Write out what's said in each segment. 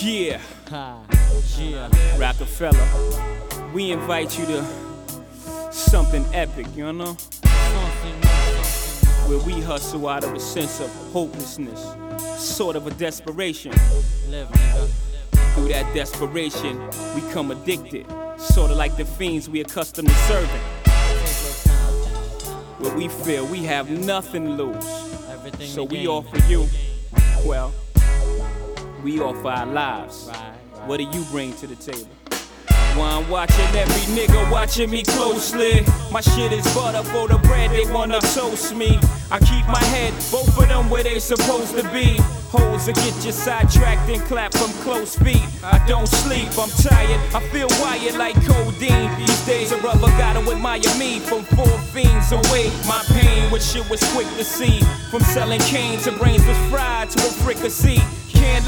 Yeah, yeah. Rockefeller, we invite you to something epic, you know? Something new, something Where we hustle out of a sense of hopelessness, sort of a desperation. new. Live, nigga. Through that desperation, we come addicted, sort of like the fiends we accustomed to serving. Where we feel we have nothing to lose. So we offer you, well, we offer our lives. What do you bring to the table? While I'm watching every nigga watching me closely. My shit is butter for the bread, they wanna toast me. I keep my head, both of them where they supposed to be. Holes that get you sidetracked and clap from close feet. I don't sleep, I'm tired, I feel wired like codeine. These days a brother gotta admire me from four fiends away. My pain, which shit was quick to see. From selling cane to brains was fried to a fricassee.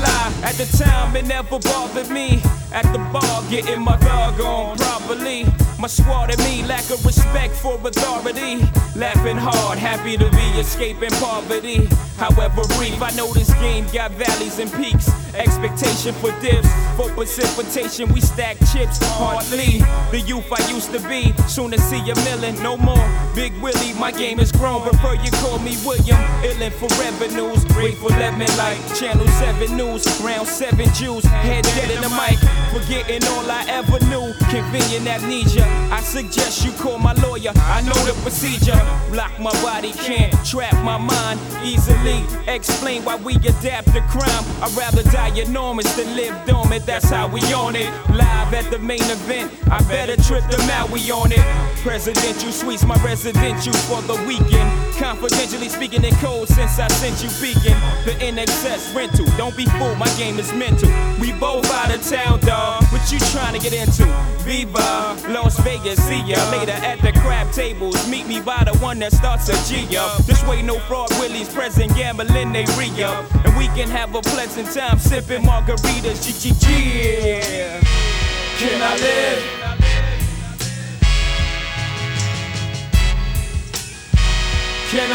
Lie, at the time it never bothered me. At the bar, getting my dog on properly. My squad and me lack of respect for authority. Laughing hard, happy to be escaping poverty. However brief, I know this game got valleys and peaks. Expectation for dips, for precipitation, we stack chips hardly. The youth I used to be, soon to see a million, no more. Big Willie, my game is grown, prefer you call me William. Illin for revenues, grateful lemon like Channel 7 News, round 7 Jews, head dead in the mic, forgetting all I ever knew. Convenient amnesia, I suggest you call my lawyer, I know the procedure. Block my body, can't trap my mind easily. Explain why we adapt to crime. I'd rather die enormous than live dormant, that's how we on it. Live at the main event, I better trip them out, we on it. Presidential suites, my residential for the weekend. Confidentially speaking in code since I sent you beacon. The NXS rental, don't be fooled, my game is mental. We both out of town, dawg. What you trying to get into? Viva, Las Vegas, see ya later at the crab tables. Meet me by the one that starts a G up. This way, no fraud, Willie's present, gambling, they re up. And we can have a pleasant time sipping margaritas, G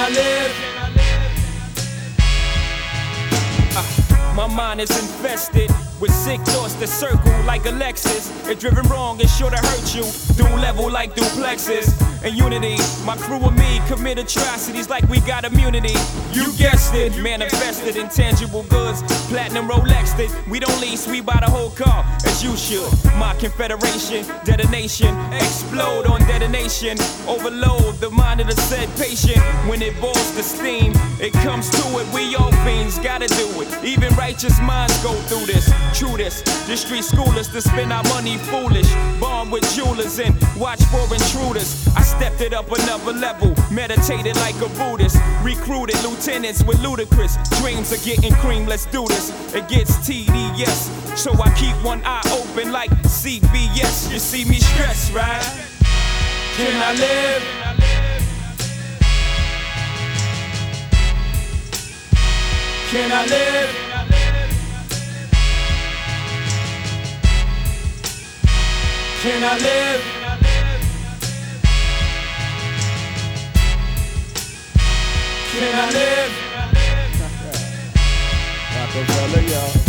I live? Ah, my mind is infested with sick thoughts that circle like Alexis. If driven wrong, it's sure to hurt you. Dual level like duplexes. And unity, my crew and me commit atrocities like we got immunity. You guessed it, manifested in tangible goods. Platinum Rolexed it. We don't lease, we buy the whole car, as you should. My confederation, detonation, explode on detonation. Overload the mind of the said patient. When it boils the steam, it comes to it. We all fiends gotta do it. Even righteous minds go through this. True this, the street schoolers to spend our money foolish. Bomb with jewelers and watch for intruders. I stepped it up another level, meditated like a Buddhist. Recruited lieutenants with ludicrous dreams of getting cream. Let's do this. It gets TDS, so I keep one eye open like CBS. You see me stressed, right? Can I live? Can I live? Can I live? Can I live? Rockefeller, y'all.